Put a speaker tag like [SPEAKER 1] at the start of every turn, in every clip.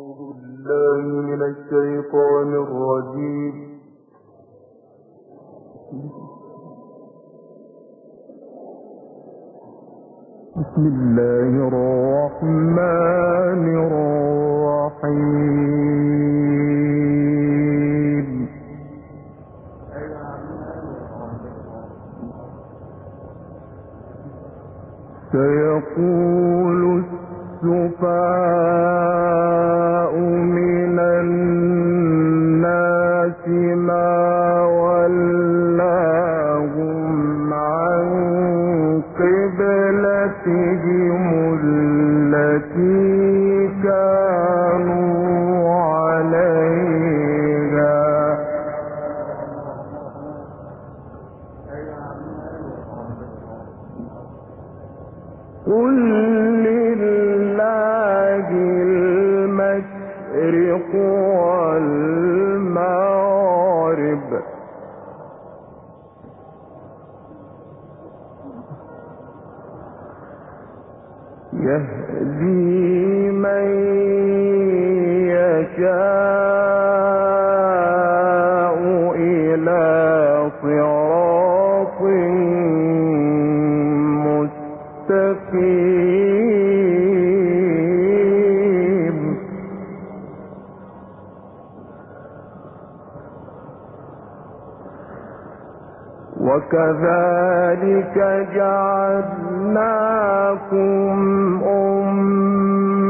[SPEAKER 1] بالله من الشيطان الرجيم. بسم الله الرحمن الرحيم. سيقول السفهاء المشرق والمغرب أمة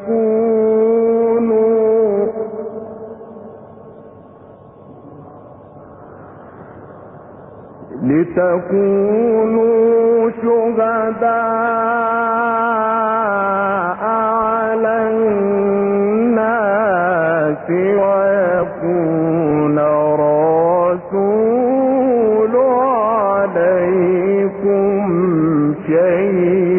[SPEAKER 1] لتكونوا لتكونوا شهداء شهيدا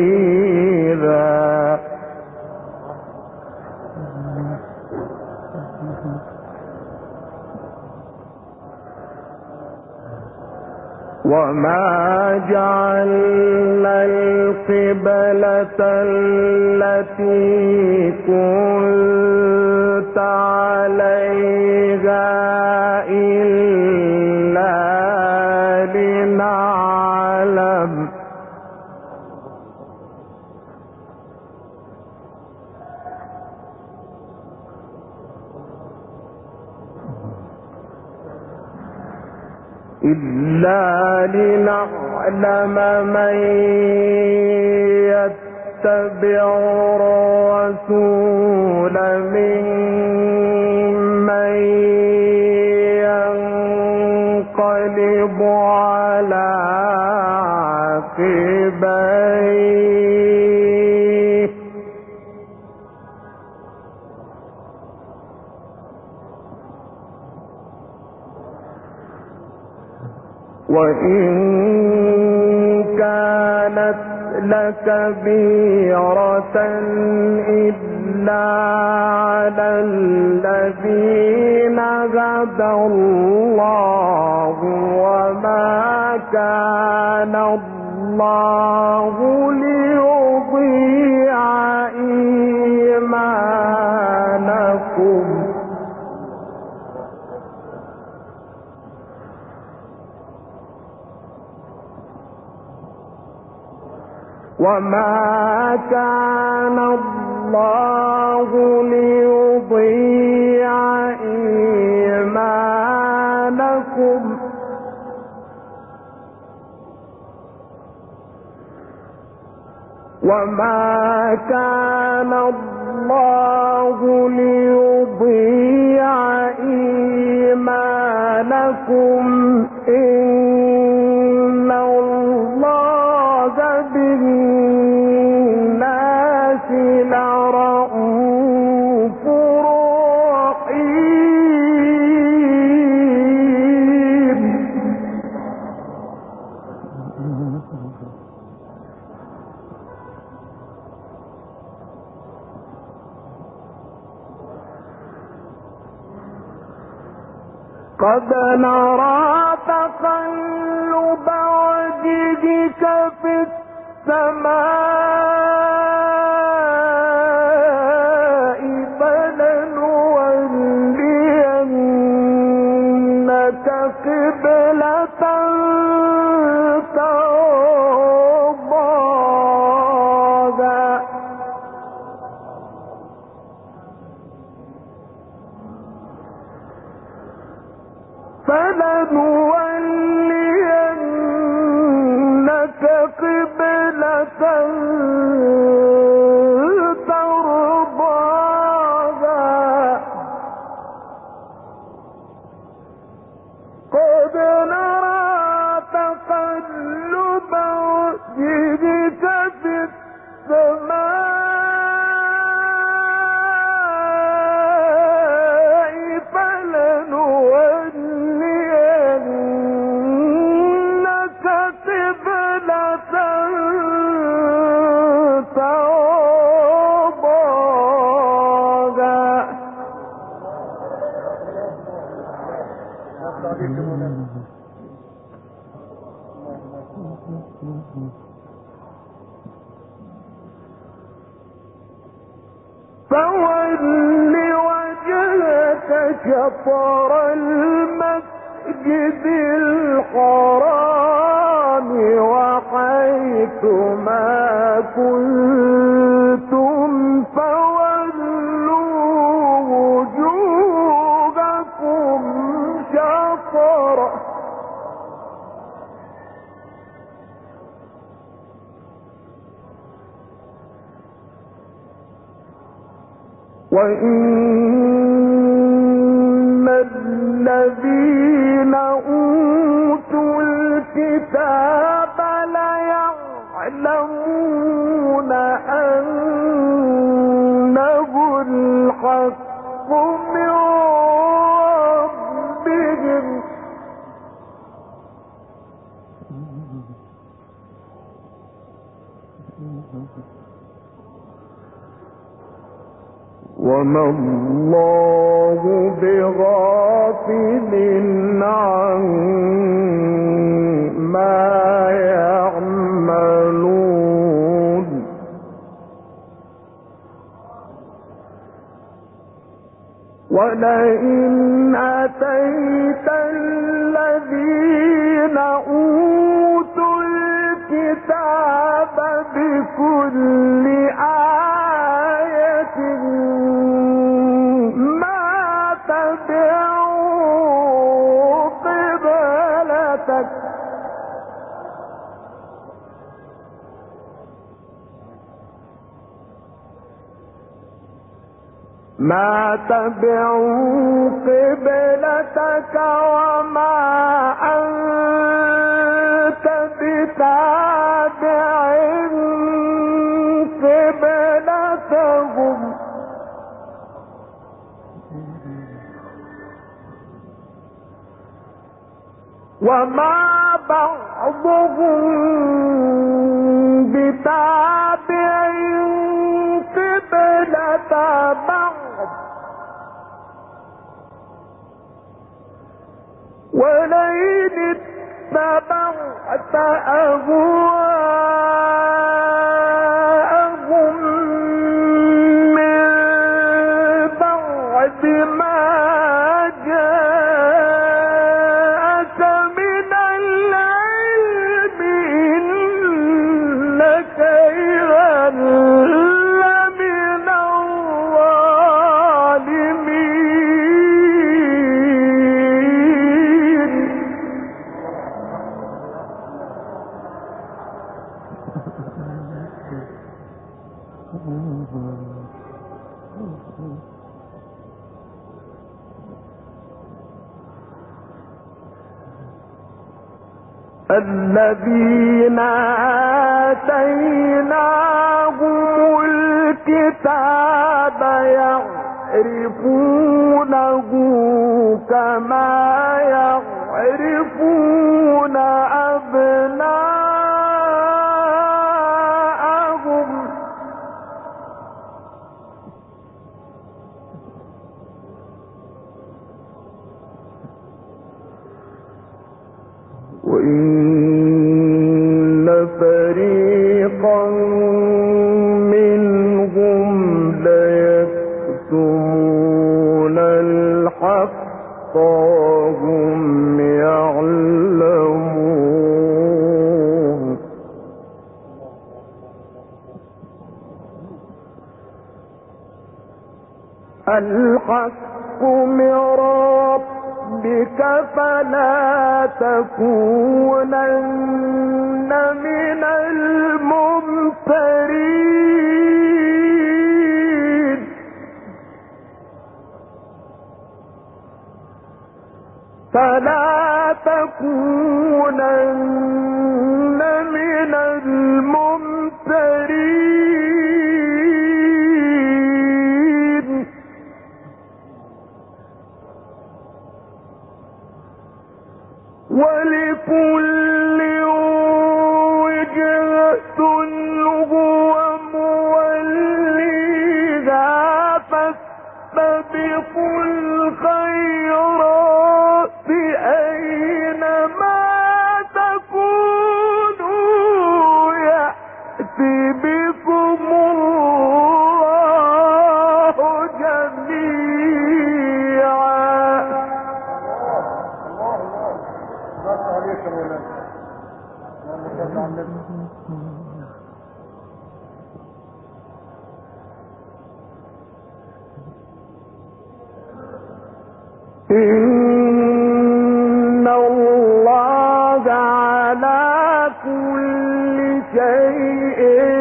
[SPEAKER 1] وما جعلنا القبلة التي كنت عليها إلا لنعلم من يتبع الرسول ممن وإن كانت لكبيرة إلا على الذين هدى الله وما كان الله ليضيع إيمانكم وما كان الله ليضيع إيمانكم وما كان الله ليضيع إيمانكم إن وإن وما الله بغافل يعملون ولئن أتيت الذين أوتوا الكتاب بكل ما تبعوا قبلتك وما أنت بتابع قبلتهم. وما بعضهم بتابع قبلة بعض ولئن اتبعت الذين آتيناهم الكتاب يعرفونه كما يعرفون يَتَّقُونَ ولكل كل شيء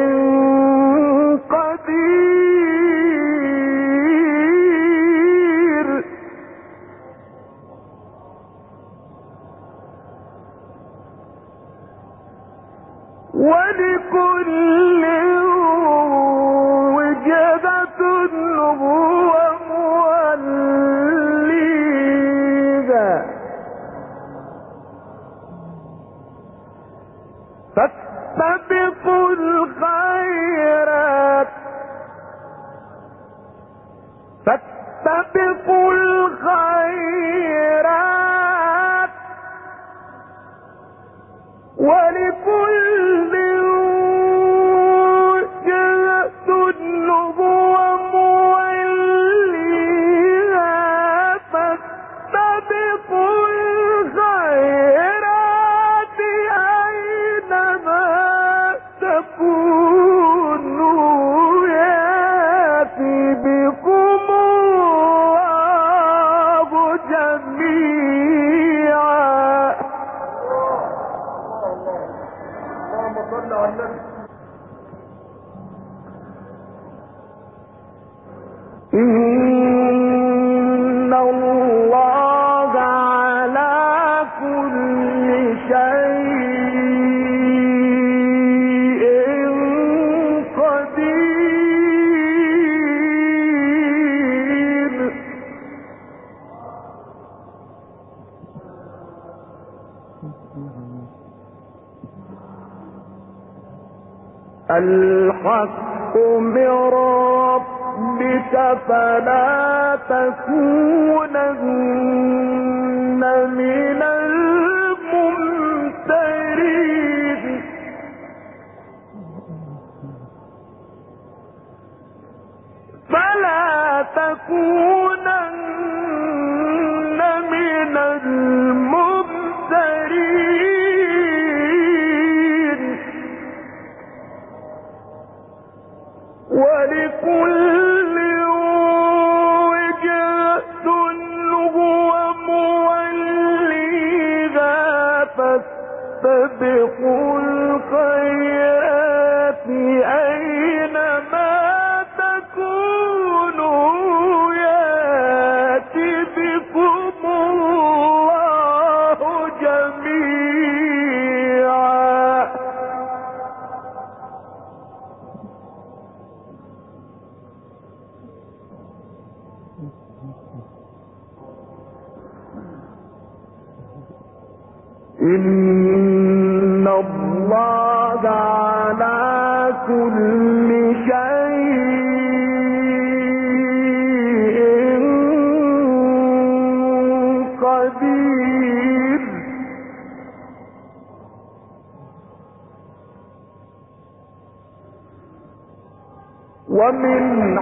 [SPEAKER 1] الحق من ربك فلا تكونن من الممترين. فلا تكون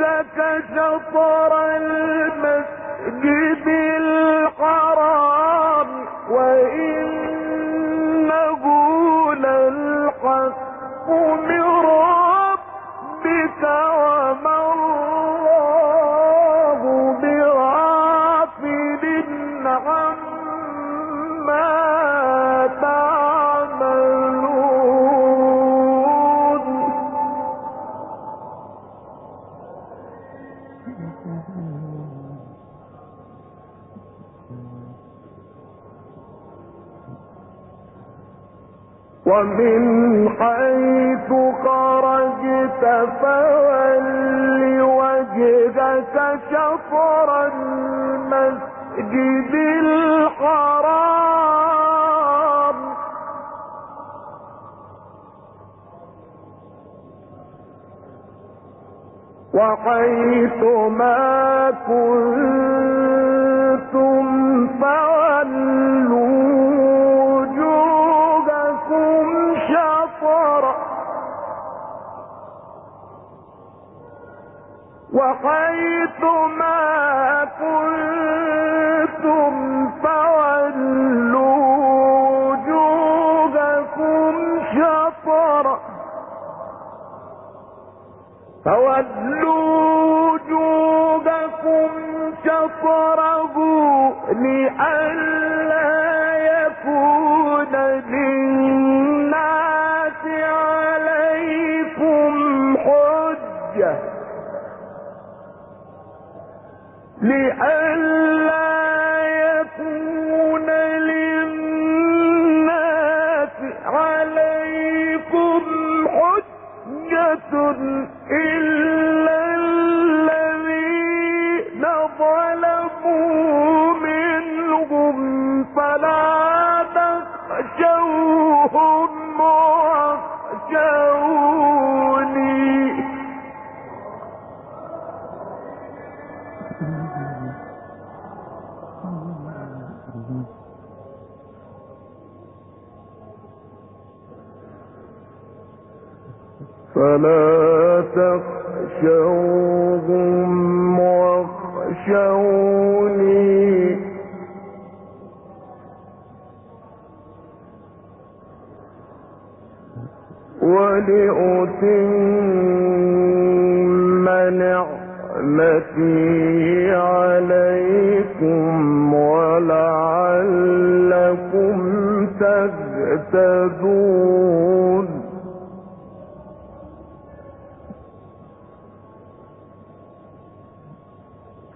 [SPEAKER 1] شطر المسجد الحرام. ومن حيث خرجت شطر المسجد الحرام. وحيث ما كنتم وحيث ما كنتم شطره لئلا فلا تخشوهم نعمتي عليكم ولعلكم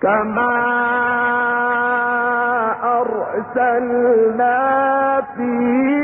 [SPEAKER 1] كما أرسلنا فيكم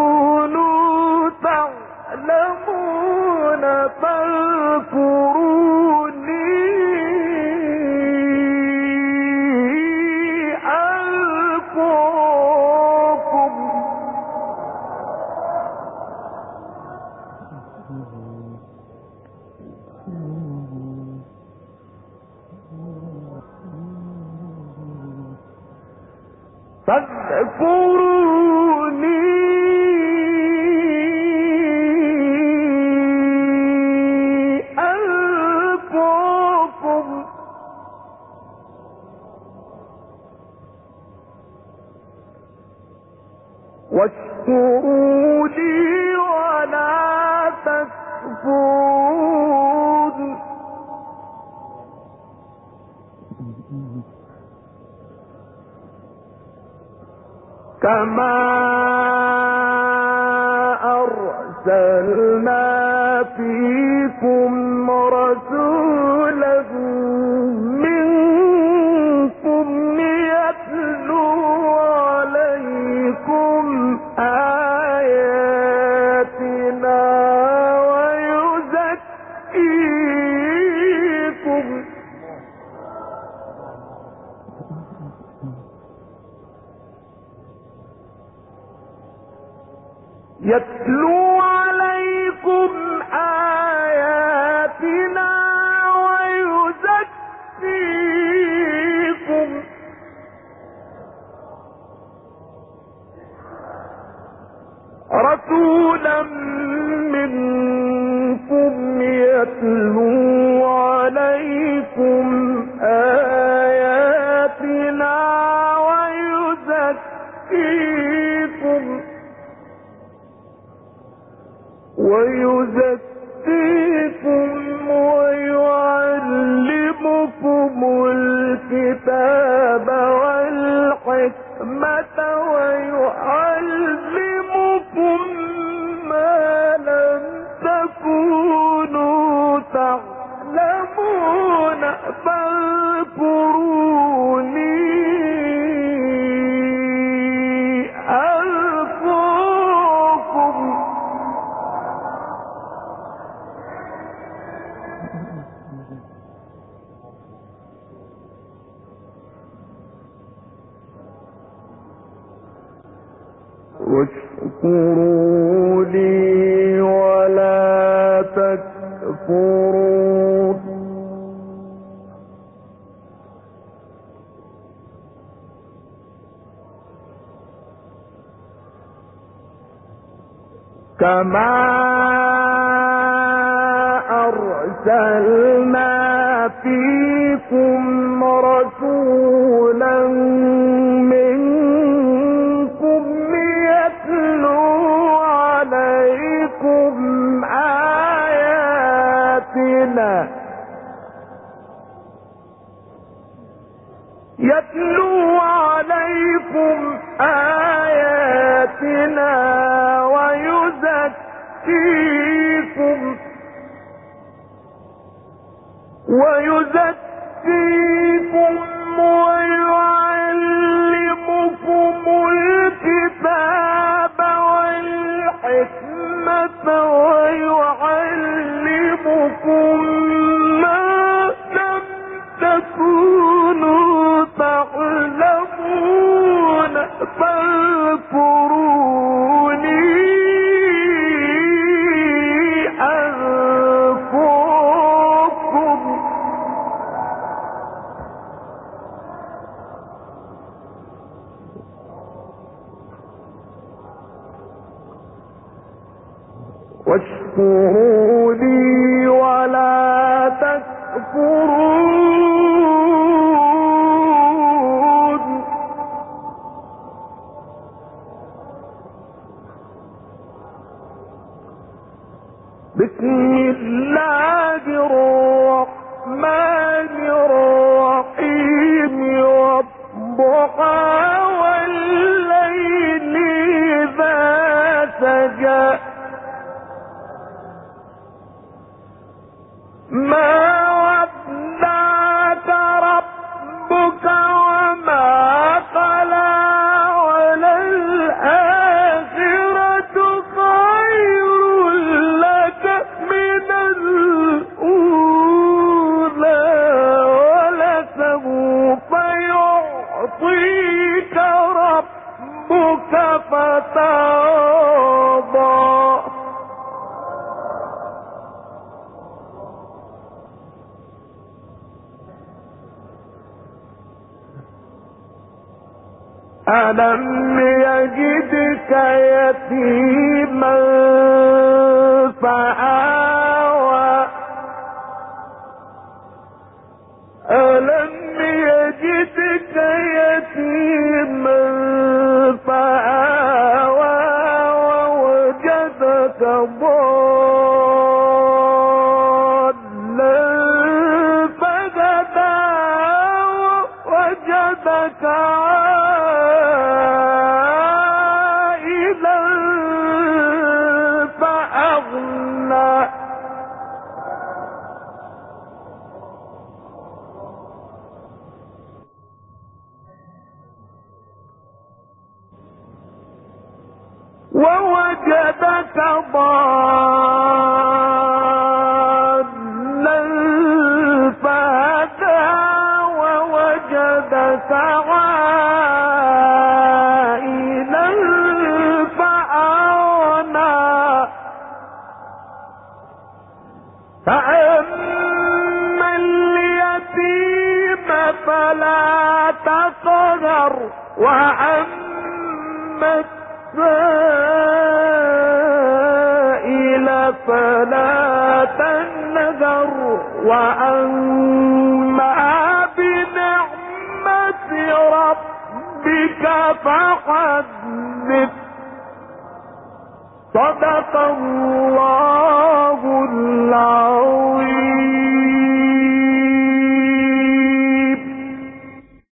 [SPEAKER 1] تعلمون كما أرسلنا فيكم ويعلمكم والضحى ألم يجدك يتيما